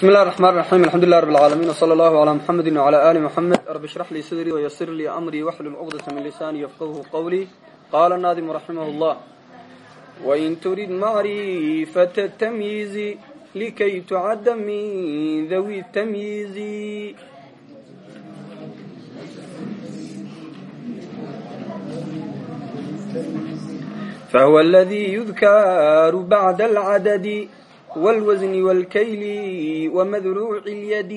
بسم الله الرحمن الرحيم الحمد لله رب العالمين وصلى الله على محمد وعلى آل محمد رب اشرح لي صدري ويسر لي أمري واحلل عقدة من لساني يفقهه قولي قال الناظم رحمه الله وإن تريد معرفة التمييز لكي تعد من ذوي التمييز فهو الذي يذكر بعد العدد والوزن والكيل ومذروع اليد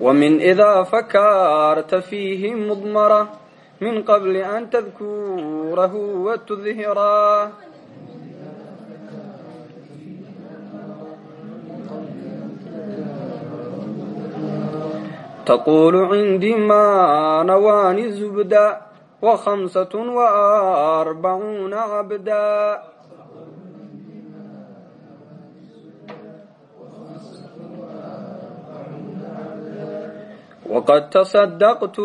ومن إذا فكرت فيه مضمرة من قبل أن تذكره وتظهره تقول عندي ما نواني زبدا وخمسة وأربعون عبدا وقد تصدقت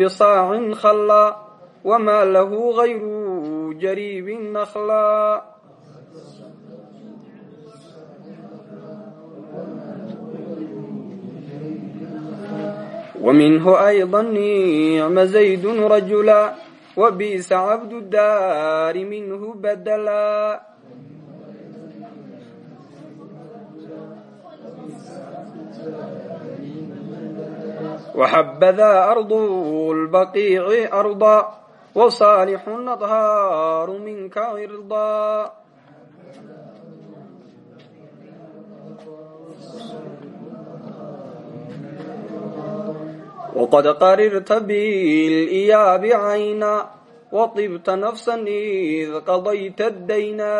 بصاع خلا وما له غير جريب نخلا ومنه أيضا نعم زيد رجلا وبيس عبد الدار منه بدلا وحبذا أرض البقيع أرضا وصالح أطهار منك عرضا wqad qarirta biliyaabi cayna waطibta nafsa id qadayta dayna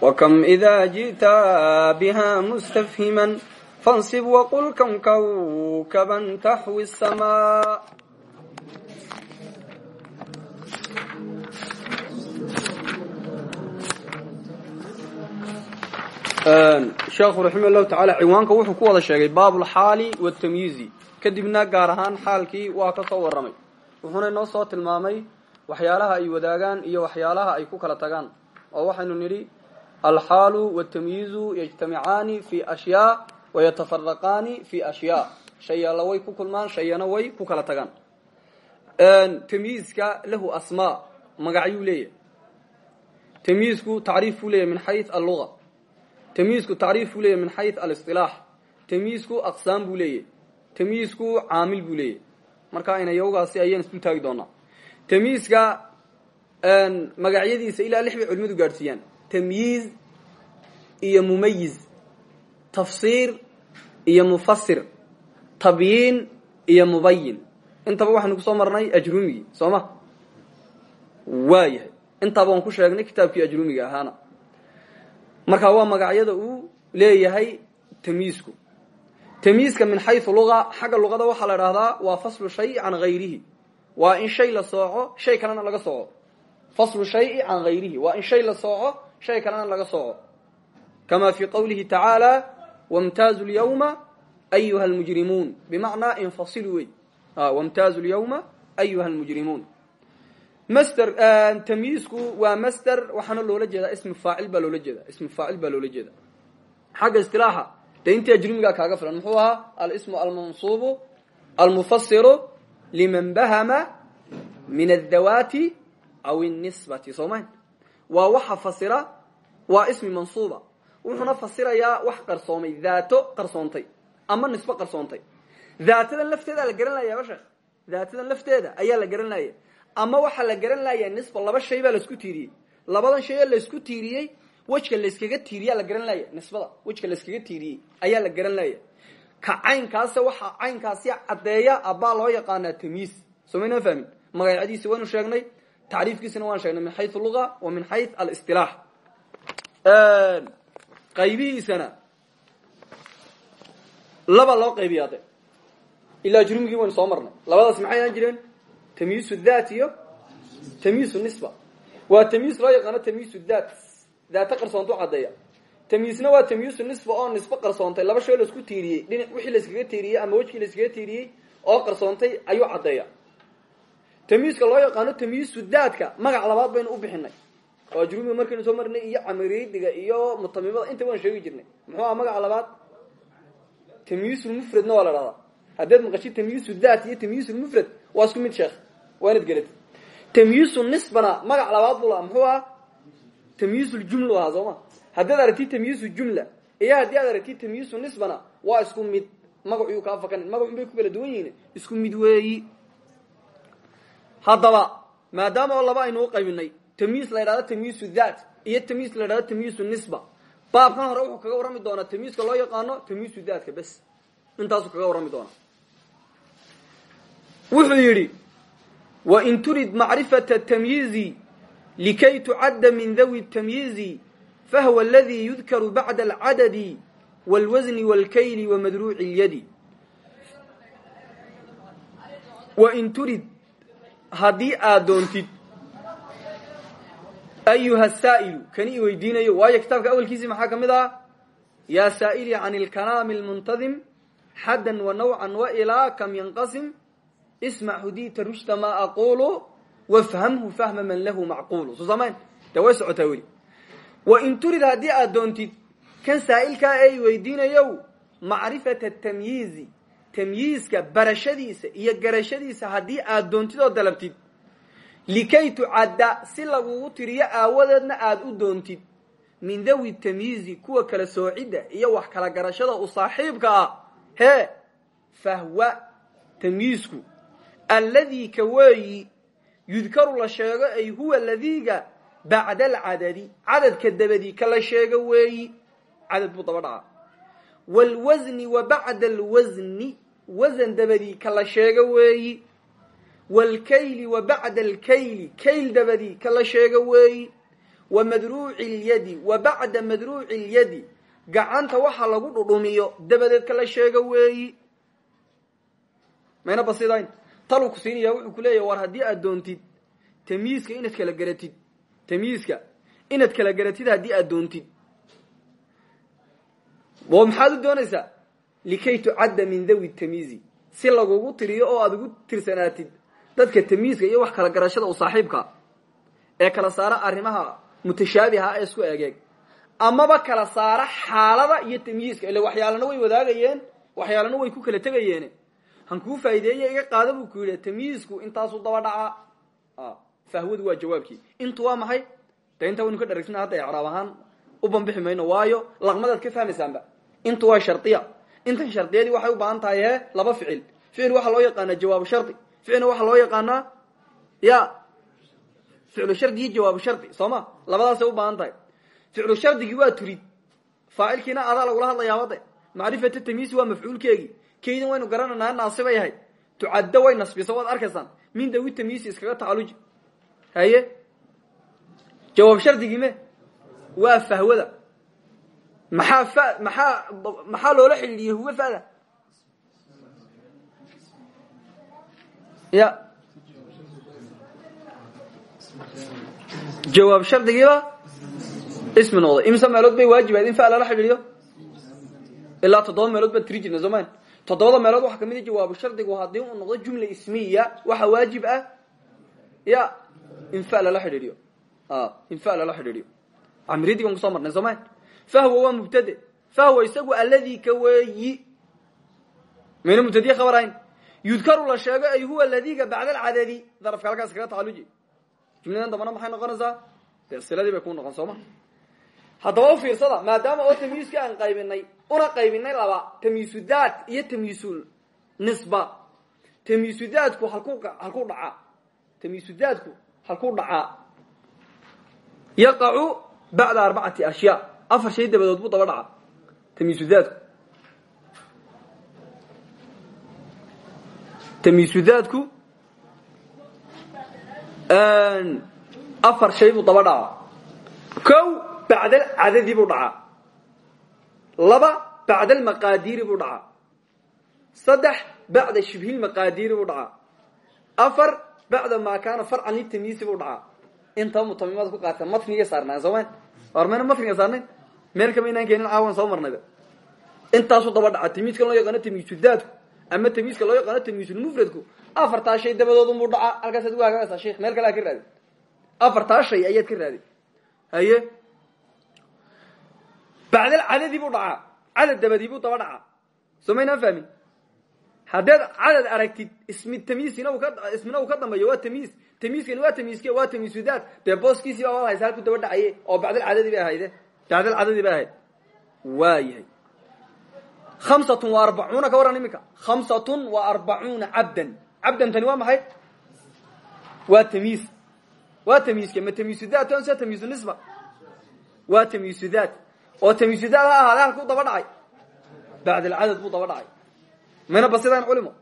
wakam idaa ji'ta biha mustafhiman fansib waqul kam kawkaban taxwi samaa sheekhu raxima allahu tacaala ciwaanka wuxuu ku wada sheegay baabulxaali watamyiizi kadibna gaar ahaan xaalkii waa ka soo warramay. Wuxuuna inoo soo tilmaamay waxyaalaha ay wadaagaan iyo waxyaalaha ay ku kala tagaan. Oo waxaynu nidhi alxaalu watamyiizu yajtamicaani fi ashyaa wayatafaraqaani fi ashyaa. Shayala way ku kulmaan shayana way ku kala tagaan. Tamyiizka lahu asmaa magacyuu leeyahy tamyiizku tacriif buu leeyahy min xayu alluga tamyiizku tacriif buu leeyahy min xayu alisilaax tamyiizku aqsaam buu leeyahy tamyiizku caamil buu leeyahy marka ayna yawgaasi ayaan isdul taagi doonaa. Tamyiizka magacyadiisa ilaa lix culimadu gaadhsiiyaan. Tamyiiz iyo mumayiz tafsiir iyo mufasir tabyiin iyo mubayin intaba waxaynu ku soo marnay ajrumigii soo ma? Waayahay. Intaaba ku sheegnay kitaabkii ajrumiga ahaana marka waa magacyada uu leeyahay tamyiizku tamyiizka min xayu luga xagga luqada waxaa la dhahdaa waa faslu shay can hayrihi waa in shay la sooco shay kalena laga sooco. Faslu shayi can hayrihi waa in shay la sooco shay kalena laga sooco. Kama fi qawlihi tacaala wamtaazu lyawma ayuha lmujrimuun bimacnaa infasilu wey wamtaazu lyawma ayuha lmujrimuun master tamyiizku waa master waxaana loola jeedaa ismi faacil baa loola jeeda ismi faacil baa loola jeeda xagga istilaaxa dee intii ajrumigaa kaaga filan muxuu ahaa alismu almansuubu almufasiru liman bahama min adhawaati aw nisbati soo ma waa waxa fasira waa ismi mansuuba. Wuxuuna fasirayaa wax qarsoomay daato qarsoontay ama nisbo qarsoontay. Daatadan lafteedaa la garanlaya ba sheekh? Daatadan lafteeda ayaa la garanlaya ama waxaa la garan layaa nisba laba shay baa la isku tiiriyey. Labadan shay oo la isku tiiriyey wejka layskaga tiiriyaa la garan laya nisbada wejka layskaga tiiriyey ayaa la garan laya ka caynkaase waxaa caynkaasi caddeeya abaa loo yaqaanaa tamyiis soo maynaa fahmin? Magacadiisa waynu sheegnay tacriifkiisana waan sheegnay min xayu luga wa min xayu alistilaax qaybihiisana laba loo qaybiya de ilaa jurmigii waynu soo marnay. Labadaas maxay ahaan jireen tamyiis that iyo tamyiis nisba waa tamyiis loo yaqaano tamyiis that daata qarsoontu caddeeya tamyiisna waa tamyiisu nisba oo nisbo qarsoontay laba shay la isku tiiriyey dhinac wixii layskaga tiiriyey ama wejkii layskaga tiiriyey oo qarsoontay ayuu caddeeya tamyiiska loo yaqaano tamyiisu daadka magac labaad baynu u bixinay oo ajrumiga markaynu soo marnay iyo camiriydiga iyo mutamimada inta waan sheegi jirnay muxuu aha magaca labaad tamyiisulmufradna waa la dhahdaa haddaad maqashid tamyiisu daat iyo tamyiisulmufrad waa isku mid sheekh waa inaad garatid. Tamyiisu nisbana magac labaad buu lahaa muxuu aha tamyiisuljumla ahaa soo ma? Haddaad aragtid tamyiisu jumla iyo haddii aad aragtid tamyiisu nisbana waa isku mid magacuyuu kaa fakanin. Magacun bay ku kala duwan yihiin isku mid weeyi. Haddaba maadaama oo laba aynu u qaybinay tamyiis la ydhahdo tamyiisu daat iyo tamyiis la ydhahdo tamyiisu nisba. Baabkan hore wuxuu kaga warrami doonaa tamyiiska loo yaqaano tamyiisu daatka bes. Intaasuu kaga warrami doonaa. Wuxuu yidhi wain turid macrifata tamyiizi likay tucadda min dawi tamyiizi fahwa aladii yudkaru bacda alcadadi wاlwasni wاlkayli wamadruuci اlyadi wain turid haddii aad doontid ayuha saa'ilu kani i weydiinayo waayo kitaabka awalkiisii maxaa ka mid ah yaa saa'ili can ilkalaami almuntadim xaddan wa nawcan wa ilaa kam yanqasim ismac hudita rushda maa aquulu wafhamhu fahma man lahu macquulu soo samayn dee way socotaa weli wain turid haddii aad doontid kan saa'ilkaa i weydiinayow macrifata tamyiizi tamyiizka barashadiisa iyo garashadiisa haddii aad doontid oo dalabtid likay tucadda si lagugu tiriyo aawadeedna aada u doontid min dawi tamyiizi kuwa kala soocidda iyo wax kala garashada u saaxiibka ah hee fahwa tamyiizku alladii ka weeyi yudkaru la sheego ay huwa ladiiga bacda alcadadi. Cadadka dabadii kala sheego weeyi cadad buu daba dhaca. Waalwasni wa bacda alwasni wasan dabadii kala sheego weeyi. Waalkayli wa bacda alkayli kayl dabadii kala sheego weeyi. Wa madruuci lyadi wa bacda madruuci lyadi gacanta waxa lagu dhudhumiyo dabadeed kala sheego weeyi. Mayna basidayn taluu ku siinaya wuxuu ku leeyahy war haddii aad doontid tamyiiska inaad kala garatid tamyiiska inaad kala garatid haddii aad doontid. Oo maxaad u doonaysaa? Likay tucadda min dawi tamyiizi si lagugu tiriyo oo aada ugu tirsanaatid dadka tamyiiska iyo wax kala garashada u saaxiibka ee kala saara arrimaha mutashaabiha ee isku egeeg amaba kala saara xaalada iyo tamyiiska ila waxyaalana way wadaagayeen waxyaalana way ku kala tegayeen han kuu faa'ideeye iga qaada buu ku yidhi tamyiisku intaasuu daba dhacaa fahwadu waa jawaabkii. Intu waa maxay? De intaa waynu ka dharagsan hadda ahaan. U banbixi mayno waayo laqmadaad ka fahmaysaanba. Intu waa shardiya intan shardiyadii waxay u baahan tahay he laba ficil. Ficil waxaa loo yaqaanaa jawaabu shardi ficilna waxaa loo yaqaanaa ya ficlu shardi iyo jawaabu shardi soo ma? U baahan tahay. Ficlu shardigii waa turid. Faacilkiina adaa lagula hadlayaabade macrifata tamyiisi waa mafcuulkeegii kaydin waynu garananaa naasibay ahayd tucaddo way nasbisa waad arkaysaan min dawi tamyiisi iskaga tacaluji haye? Jawaab shardigii me. Waa fahwada. Maxaa fa maxaa maxaa loola xidhiidhiyey huwa fada ya. Jawaab shardigiiba ismi noqday. Imse meelood bay waajibayd in fa lala xidhiidhiyo? Ilaa toddoba meelood baan tiri jirna soman toddobada meelood waxaa ka mid a jawaabu shardigu haddii uu noqdo jumla ismiya waxaa waajib ah ya in fa lala xidhiidhiyo. In fa lala xidhiidhiyo. Amriyadii baan ku soo marnay sooma fahwa waa mubtade. Fahwa isagu alladii ka weeyi. Mayna mubtadiye khabar ahayn? Yudkaru la sheego ay huwa ladiga bacda alcadadi. Darafka halkaas kaga tacaluji jumladan dambana maxay noqonaysaa? Dee siladii bay ku noqon sooma haddaba u fiirsada maadaama oo tamyiiska aan qaybinay una qaybinay laba tamyiisu daat iyo tamyiisu nisba. Tamyiisu daadku halku halkuu dhacaa tamyiisu daadku halkuu dhacaa yaqacu bacda arbacati ashyaa afar shay dabadood buu daba dhaca. Tamyiisu daadku tamyiisu daadku afar shay buu daba dhaca. Kow bacda cadadi buu dhacaa laba bacda almaqaadiiri buu dhacaa. Saddex bacda shibhilmaqaadiiri buu dhacaa. Afar bacda maa kaana farcan litamyiisi buu dhacaa. Intaba mutamimada ku qaata matniga saarnaan soomaan war mayna matniga saarnayn meel kama inaan keenin caawan soo marnayba. Intaasu daba dhaca tamiiskan loo yaqaano tamiisudaadku ama tamiiska loo yaqaano tamiisulmufradku afartaa shay dabadoodunbuu dhacaa halkaasaad uga hagaagaysaa sheikh meel kale aa ka raadi afartaa shay ayaad ka raadi haye bacdal cadadii buu dhacaa cadad dabadii buu daba dhacaa soo maynaan fahmin haddaad cadad aragtid ismi tamiisina ismina uu ka dambeeyo waa tamiis tamiiskani waa tamiiske waa tamiisudaad dee booskiisii baa waad haysa halku daba dhacaye oo bacdal cadadii bay ahayde bacdal cadadii bay ahayd waa yahay hamsatun wa arbacuuna ka warran iminka khamsatun wa arbacuuna cabdan cabdan tani waa maxay waa tamiis waa tamiiske ma tamiisudaad tonse tamiisu nisba waa tamiisudaad oo tamiisudaad ha ahaade halkuu daba dhacay. Bacdalcadad buu daba dhacay. Mayna basidaan culimo.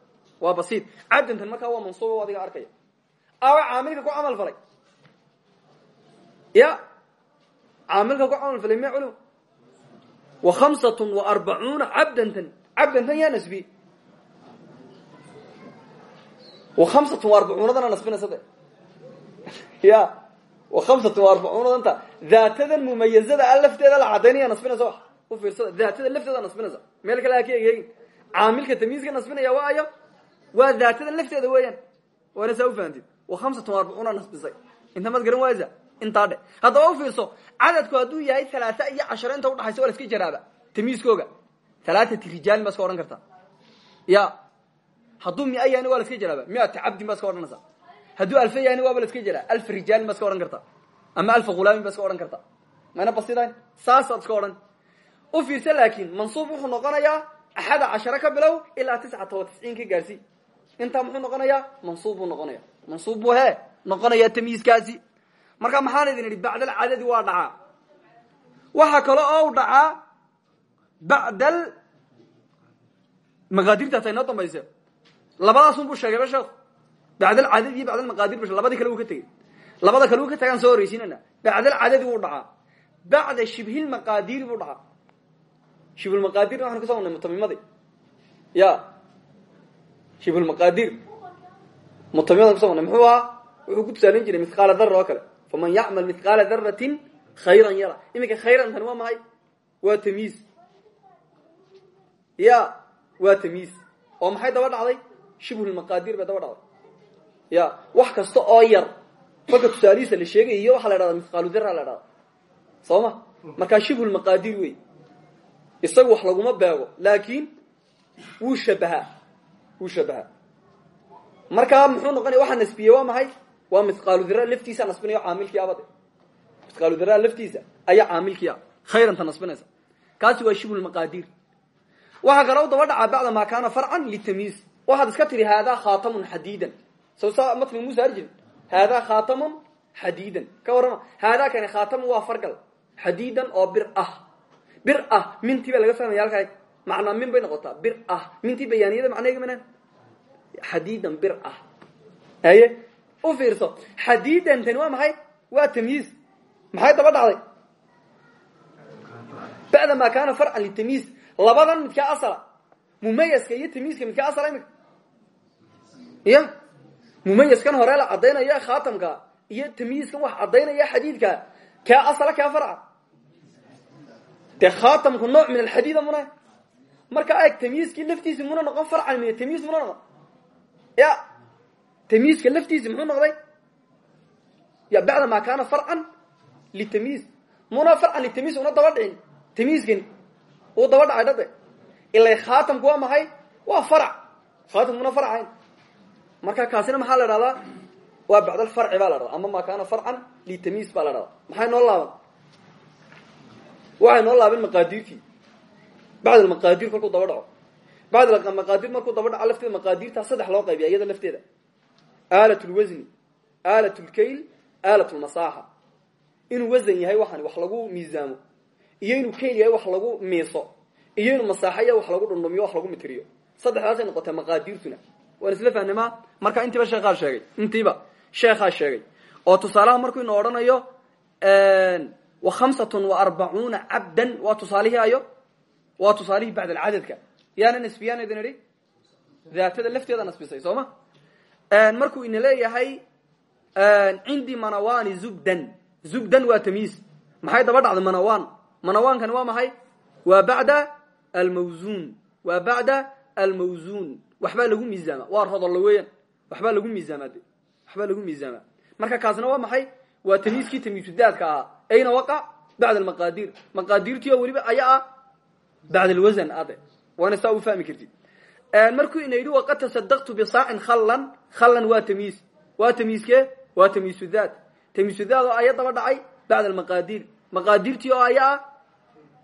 Waa basiid. Cabdantan markaa waa mansuuba adiga arkaya. Awa caamilka ku camal falay. Ya caamilka ku camal falay me culimo. Wa khamsatun wa arbacuuna cabdantan. Cabdantan yaa nasbi. Wa khamsatun wa arbacuunadana nasbinaysa de ya wa khamsatun wa arbacuunadanta daatadan mumayazada lafteeda la cadaynaya nasbinaysa wa u fiirsada daatada lafteeda nasbinaysa meel kale ha ka egeegin caamilka tamyiiska nasbinaya waa ayo waa daatada lafteeda weeyaan waana saa ufahamtid wa khamsatun wa arbacuuna nasbisay inta maad garan waaysa intaa dhe haddaba u fiirso cadadku hadduu yahay halaata iyo casharo inta udhaxaysa waa la iska jaraaba tamiiskooga halaatat rijaalin baa iska odhan kartaa ya hadduu mia yahayna waa iska jaraaba miata cabdin baa iska odhanaysa hadduu alfa yahayna waaba la iska jaraa alfa rijaalin baa iska odhan kartaa ama alfa hulaamin baa iska odhan kartaa mayna basidayn saasaad iska odhan. U fiirsa laakin mansuub wuxuu noqonayaa axada cashare ka bilow ilaa tiscata wa tisciin ka gaarsi. Intaa muxuu noqonayaa? Mansuub buu noqonaya mansuub buu he noqonayaa tamyiiskaasi marka maxaan idin idhi bacdal cadadi waa dhacaa. Waxaa kale oo u dhacaa bacdal maqaadirta ta inoo dambayse labadaasun buu sheegayba sheekhu bacdal cadadi iyo bacdal maqaadir bu labadii kale uu ka tegey labada kale uu ka tagaan soo horreysiinana bacdal cadadi wuu dhacaa bacda shibhilmaqaadiri buu dhacaa shibhulmaqaadirna waxanu kaso marnay mutamimadi ya shibhulmaqaadir mutamimadan kuso marnay muxuu ahaa wuxuu ku tusaalin jiray mithqaala dara oo kale faman yacmal mithqaala daratin khayran yara iminka khayran tani waa maxay waa tamyiis ya waa tamyiis oo ya wax kasta oo yar. Marka tusaalihiisa la sheegayo waxaa la dhahdaa mithqaalu dara la dhahda soo ma markaa shibhulmaqaadir wey isagu wax laguma beego laakiin wuu shabahaa. Wuu shabahaa. Markaa muxuu noqonaya waxaa nasbiyey waa maxay? Waa mithqaalu dira laftiisa nasbinayo caamilkii abade mithqaalu dira laftiisa ayaa caamilkii a khayranta nasbinaysa. Kaasi waa shibhulmaqaadir waxaa kaloo daba dhacaa bacda maa kaana farcan litamyiis waxaad iska tiri haadaa khaatamun xadiidan so saa matni musa arjin. Haadaa khaatamun xadiidan ka warrama haadaa kani khaatamun waa fargal. Xadiidan oo bir ah. Bir ah mintii baa laga fahmaya halkaa macnaa min bay noqotaa. Bir ah. Mintii bayaaniyada macnayga mana xadiidan bir ah. Haye u fiirso. Xadiidan tani waa maxay? Waa tamyiis maxay daba dhacday? Bacda maa kaana farcan litamyiis labadan midkaa asala. Mumayaska iyo tamyiiska midkaa asala imika. Ya mumayaskan hore la caddaynaya khaatamka iyo tamyiiskan wax caddaynaya xadiidka. Kaa asala kaa farca dee khaatamku nooc min alxadiida muna. Marka eg tamyiiskii laftiisi muna noqon farcan min tamyiis muna noqon. Ya tamyiiska laftiisi muxuu noqday? Ya bacda maa kaana farcan litamyiis muna farcan litamyiis una daba dhicin. Tamyiiskani uu daba dhacay dhade ilay khaatamku waa maxay? Waa farac. Khaatamkuna farcayn marka kaasina maxaa la dhahdaa waa bacdalfarci baa la dhahdaa ama maa kaana farcan litamyiis baa la dhahdaa maxay noo laaban waxay noo laabeen maqaadirtii bacd maqaadir kolkuu daba dhaco. Bacd maqaadir markuu daba dhaco lafteeda saddex loo qaybiya iyada lafteeda. Aalat lwasni aalat lkayl aalat lmasaaxa inuu wasan yahay waxaan wax lagu miisaamo. Iyo inuu kayl yahay wax lagu miiso iyo inuu masaaxo yahay wax lagu dhundhumiyo wax lagu mitiriyo saddexdaasay noqotay maqaadirtuna waan isla fahnimaa marka intiiba sheekhaa sheegay intiiba sheekhaa sheegay. Oo tusaalaha markuu ina odhanayo wa khamsatun wa arbacuuna cabdan waa tusaalihii ayo waa tusaalihii bacd yaana nasbiyaan idin idhi? Daatada lafteeda nasbisay soo ma? Markuu ina leeyahay cindii manawani zubdan zubdan waa tamyiis maxay daba dhacday manawan manawaankani waa maxay? Waa bacda almawzuun. Waa bacda almawzuun waxbaa lagu miisaama. Waa rodollo weeyaan. Waxbaa lagu miisaamaa de waxbaa lagu miisaamaa marka kaasna waa maxay? Waa tamiiskii tamiisudaadka ahaa. Ayna waqac bacda almaqaadiir maqaadiirtii oo weliba aya ah bacda alwasan ade waana saa u fahmi kartid. Markuu ina yidhi waqad tasadaqtu bisaacin khallan. Khallan waa tamiis. Waa tamiiskee? Waa tamiisudaad tamiisudaad oo aya daba dhacay bacda almaqaadiir maqaadiirtii oo aya ah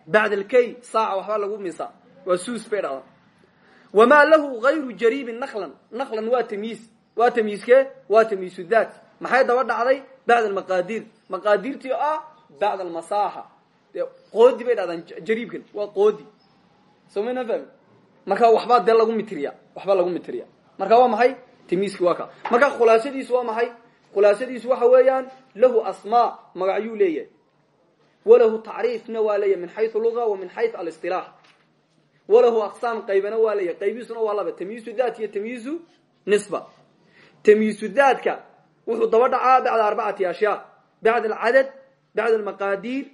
bacda alkay saaca waxbaa lagu misa waa suus bay dhacdaa wamaa lahu gayru jariibin naklan naklan waa tamiis waa tamiiskee waa tamiisudaad maxay daba dhacday? bacda almaqaadiir maqaadiirtii oo ah bacda almasaaxa qoodi bay dhahdaan jariibkan waa qoodi. soo mayna fahmi? marka waxbaa dee lagu mitiriya waxbaa lagu mitiriya marka waa maxay? tamiiski waa ka. marka khulaasadiisu waa maxay? khulaasadiisu waxa weeyaan lahu asmaa magacyuu leeyahay. walahu tacriifna waa leeyahay min xayu luga wa min xayu alisilaax walahu aqsaam qaybana waa leeyahay qaybiisuna waa laba tamyiizu daat iyo tamyiizu nisba tamyiizu daadka wuxuu daba dhacaa bacda arbacati ashyaa bacda alcadad bacda almaqaadiir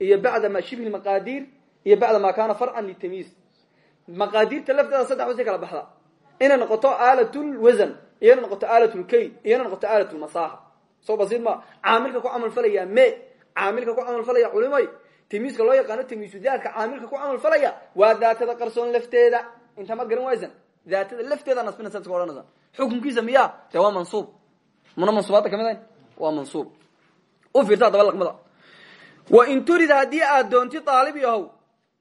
iyo bacda shibhi maqaadiir iyo bacda ma kaana farcan litamyiiz maqaadiirta lafteeda saddex basay kala baxda inay noqoto aalatulwasan iyona noqoto aalatulkayd iyona noqoto aalatulmasaaxa soo basiid ma caamilka ku camal falaya me caamilka ku camal falaya culimay tamiiska loo yaqaano tamiisudaadka caamilka ku camal falaya waa daatada qarsoon lafteeda. Inta maad garan waysan daatada lafteeda nasbinaysa iska odhanaysa. Xukunkiisa miya dee waa mansuub. Muna mansuubaadda ka mid ahayn? Waa mansuub. U fiirta adaba laqmada. Wa in turid haddii aad doontid aalib yahow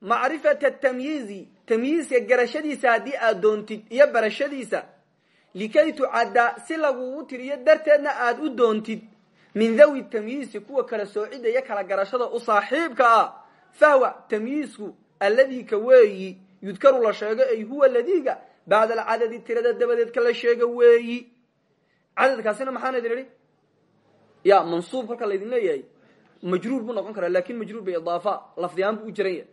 macrifata tamyiizi tamyiizka garashadiisa haddii aad doontid iyo barashadiisa likay tucadda si lagugu tiriyo darteedna aad u doontid min dhawi tamyiisi kuwa kala soocida iyo kala garashada u saaxiibka ah fahwa tamyiisku alladii ka weeyi yudkaru la sheego ay huwa ladiga bacda alcadadi tirada dabadeed ka la sheego weeyi. Cadadkaasina maxaan idin idhi? Ya mansuub halka laydin leeyahay. Majruur buu noqon karaa laakiin majruur bay idaafa lafdiyahaan buu u jiran yahay.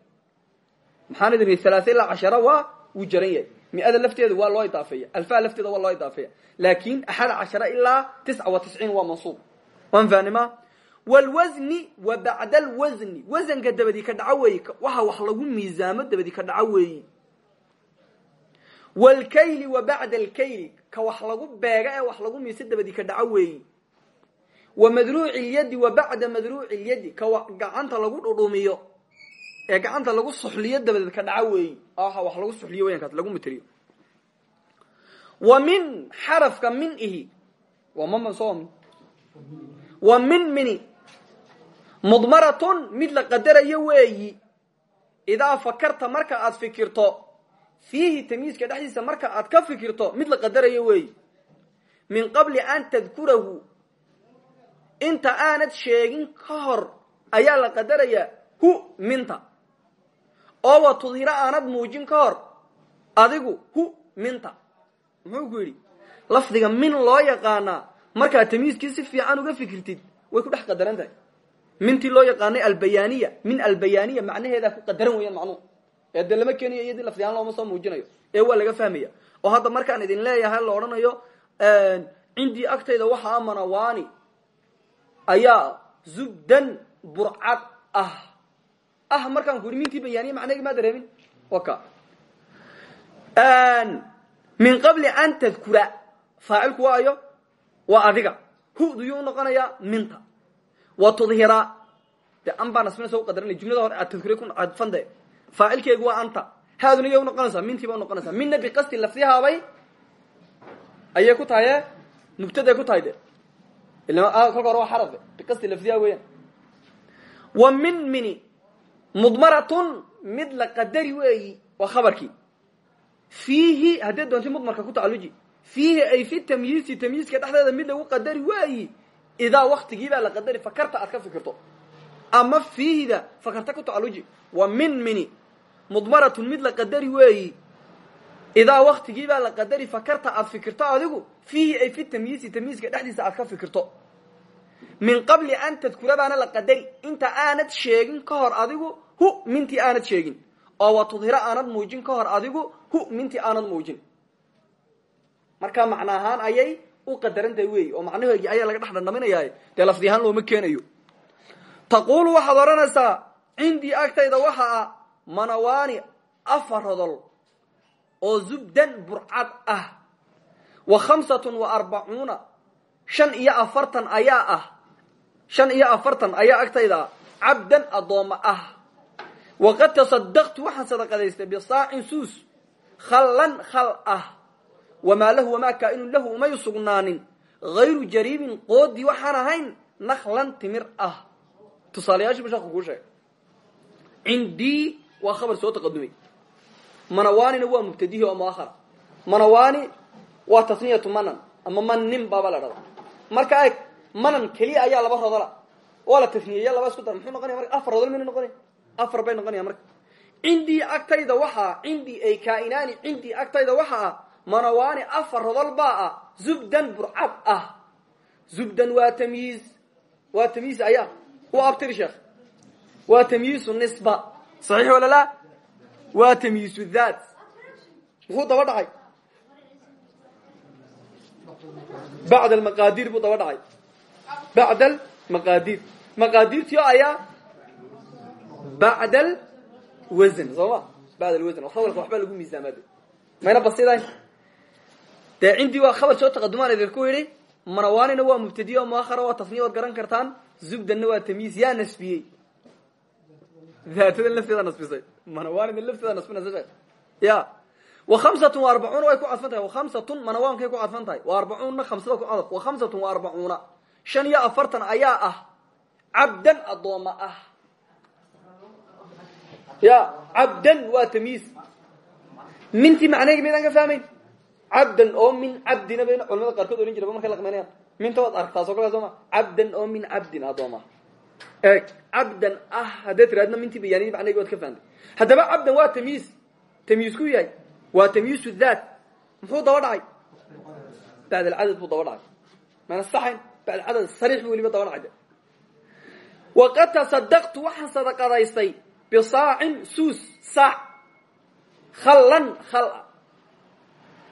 Maxaan idin ihi halaaa ilaa cashara waa wuu jaran yahay. Mi-ada lafteeda waa loo idaafeeya. Alfaha lafteeda waa loo idaafeeya. Laakin axada cashara ilaa tisca wa tisciin waa mansuub waan fahnima wlwasni wa bacda alwasni wasanka dabadi ka dhaco weeyi waxa wax lagu miisaamo dabadi ka dhaco weeyi. Wlkayli wa bacda alkayli ka wax lagu beega ee wax lagu miisa dabadi ka dhaco weeyi. Wa madruuci lyadi wa bacda madruuci lyadi ka gacanta lagu dhudhumiyo ee gacanta lagu suxliyo dabadeed ka dhaco waa mamansom wa min mini. Mudmaratun mid la qadarayo weeyi. Idaa fakarta marka aad fikirto fiihi tamyiiska dhexdiisa marka aad ka fikirto mid la qadarayo weeyi. Min qabli an tadkurahu. Inta aanad sheegin ka hor ayaa la qadarayaa hu minta. Oo wa tudhiro aanad muujin ka hor adigu hu minta. Muxuu ku yidhi? Lafdiga min loo yaqaanaa markaad tamyiiskii si fiican uga fikirtid way ku dhex qadaran tahay. Mintii loo yaqaanay albayaniya min albayaniya macnaheedaa ku qadaran weeyaan macnuhu ee dee lama keenayo iyadii lafdigaan looma soo muujinayo. Ee waa laga fahmaya. Oo hadda markaan idin leeyahay la odhanayo cindii agtayda waxaa manawaani ayaa zubdan burcad ah. Ah markaan ku yidhi mintii bayaniya macnahegi maa dareemin? Waka. Min qabli an tadkura faacilku waa ayo waa adiga hudu yuu unoqonayaa minta wa tudhira de an baa nasbinaysa u qadaranay jumlada hore aad tadkure ku cadfande faacilkeegu waa anta. Haaduna iya unoqonaysaa mintii ba unoqonaysaa mina biqasdi lafdihaabay ayay ku tahay e mubtaday ku tahay de. Ila kolka hore waa xaraf biqasdi lafdiha weeyaan. Wa min mini mudmaratun mid la qadari weeyi waa khabarkii. Fiihi haddii doonti mudmarka ku tacaluji fiihi ay fi tamyiisi tamyiiska dhexdeeda mid lagu qadari waayi idaa waktigii baa la qadari fakarta aad ka fikirto ama fiihida fakarta ku tacaluji wa min mini mudmaratun mid la qadari weeyi idaa waktigii baa la qadari fakarta aad fikirto adigu fiihi ay fi tamyiisi tamyiiska dhexdiisa aad ka fikirto min qabli an tadkura baana la qadari inta aanad sheegin ka hor adigu hu mintii aanad sheegin oo wa tudhiro aanad muujin ka marka macna ahaan ayay u qadarantahay wey oo macnahoogii ayaa laga dhex dhandhaminayaa dee lafdi ahaan looma keenayo. Taqulu waxaad odhanaysaa cindii agtayda waxa ah manawaani afar rodol oo zubdan burcad ah. Wa khamsatun wa arbacuuna. Shan iyo afartan ayaa ah. Shan iyo afartan ayaa agtayda cabdan addoomma ah. Waqad tasadaqtu waxaan sadaqadaystay bisaacin suus khallan khal ah wamaa lahu wamaa kaa'inun lahu umay sugnaanin. Hayru jariibin qoodii waxaan ahayn naklan timir ah. Tusaalayaashiibu sheekhu kuu sheegay. Cindii waa khabar soo taqadumay. Manawaanina waa mubtadihi oo muahara manawaani waa tasniyatu manan ama manin baaba la dhada marka eg manan keliya ayaa laba rodola waa la tasniyeya laba isku dar. Muxuu noqonaya marka? Afar rodol mayna noqonaya afar bay noqonaya marka. Cindii agtayda waxaa cindii ay kaainaani cindii agtayda waxa ah manawaani afar rodol baa ah zubdan burcad ah. Zubdan waa tamyiiz waa tamyiiz ayaa u abtiri sheekh. Waa tamyiizu nisba. Saxiix wala la waa tamyiizu dhaat muxuu daba dhacay? Bacd almaqaadiir buu daba dhacay. Bacd almaqaadiir maqaadiirtii o ayaa bacd alwasn soo ma? Bacd alwasn khabarka waxbaa lagu miisaamaade mayna basidayn dee cindii waa khabar soo taqadumaan idinku yidhi manawaanina waa mubtadiye o muahara waa tasniya waad garan kartaan zubdanna waa tamyiis yaa nasbiyey. Daatada lafteeda nasbisay manawaanina lafteeda nasbinaysa ya wa khamsatun wa arbacuuna way ku cadfan tahay wakhamsatun manawaankay ku cadfan tahay wa arbacuunna khamsada ku cadaf wa khamsatun wa arbacuuna. Shan iyo afartan ayaa ah cabdan addooma ah. Ya cabdan waa tamyiis mintii macnayga maydaan ka fahmayn cabdan oo min cabdina bayna culamada qaarkood ohan jira markay laqmeynayaan minta waad aragtaa soo kale soo ma cabdan oo min cabdin addooma eeg cabdan ah haddae tiraadna mintii bayaaniyadii macnayga waad ka fahamtay haddaba cabdan waa tamyiis tamyiisku yahay. Waa tamyiisu dhaat muxuu daba dhacay? Bacd alcadad buu daba dhacay. Mana saxayn? Bacd alcadad sariix buu weliba daba dhacay. Waqad tasadaqtu waxaan sadaqadaystay bisaacin suus saac. Khallan khal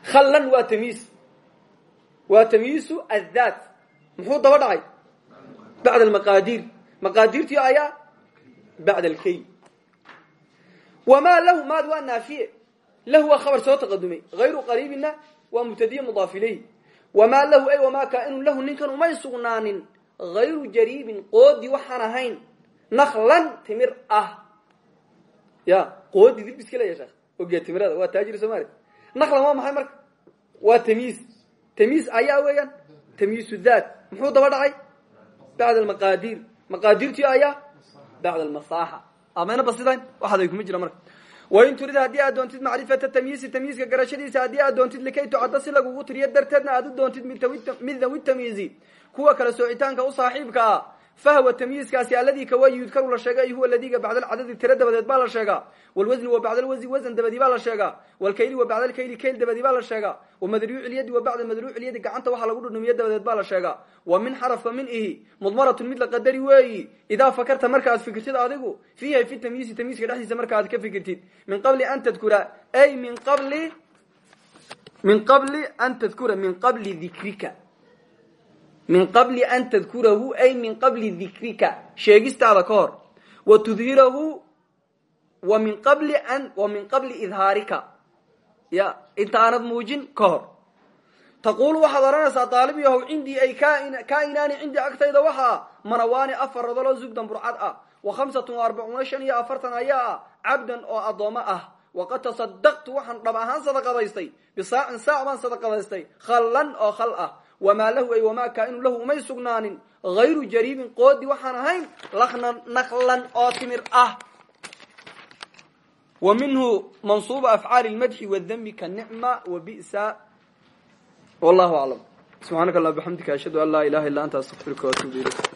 khallan waa tamyiis waa tamyiisu adhaat muxuu daba dhacay? Bacd almaqaadiir maqaadiirtii ayaa bacd alkay wamaa lahu maad waa naafiye. Lahu waa khabar soo taqadumay. Hayru qariibina waa mubtadiye mudaaf ilayh wamaa lahu ay wamaa kaa'inu lahu ninkan umay sugnaanin. Hayru jariibin qoodi waxaan ahayn. Naklan timir ah. Ya qoodi dib iska leeya sheekh oge timirada waa taajir somaali naklan waa maxay marka? Waa tamyiis tamyiis ayaa weeyaan. Tamyiisu dhaat muxuu daba dhacay? Bacd almaqaadiir maqaadiirtii ayaa bacd almasaaxa. Amayna basidayn waxaad ay kuma jira marka. Wain turid haddii aad doontid macrifata tamyiisi tamyiiska garashadiisa haddii aad doontid likay tucaddo si lagugu tiriyo darteedna aad u doontid mid dawi tamyiizi kuwa kale soocitaanka u saaxiibka ah fahwa tamyiiskaasi alladii kawa yudkaru la sheegay huwa ladiga bacda alcadadi tiro dabadeed baa la sheegaa walwasni wa bacda alwasni wasan dabadii baa la sheegaa walkayli wa bacda alkayli kayl dabadii baa la sheegaa wa madruuci lyadi wa bacda madruuci lyadi gacanta waxaa lagu dhudhumiyo dabadeed baa la sheegaa wa min xarafka min ihi mudmaratun mid la qadari weeyi idaa fakarta marka aad fikirtid adigu fiiha fi tamyiisi tamyiiska dhexdiisa marka aad ka fikirtid min qabli an tadkura ay min qabli min qabli an tadkura min qabli dikrika min qabli an tadkurahu ay min qabli dikrika sheegistaada ka hor. Wa tudhirahu wa min qabli an wa min qabli idhaarika. Ya inta aanad muujin ka hor. Taquulu waxaad odhanaysaa daalib yahow cindii ay kaainaani cindii agtayda waxaa manawaani afar rodoloo zugdan burcad ah. Wa khamsatun wa arbacuuna shan iyo afartan ayaa ah cabdan oo addoommo ah. Waqad tasadaqtu waxaan dhab ahaan sadaqadaystay. Bisaacin saac oo wamaa lahu ay wamaa kaa'inu lahu umay sugnaanin hayru jariibin qoodi waxaan ahayn naklan oo timir ah wa minhu mansuuba afcaali lmadxi wadami ka nicma wa bisa wallahu aclam subxaanaka allah bxamdika ashhadu an laa ilaha illa anta astaqfiruka waatuubu ilayk